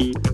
Eat.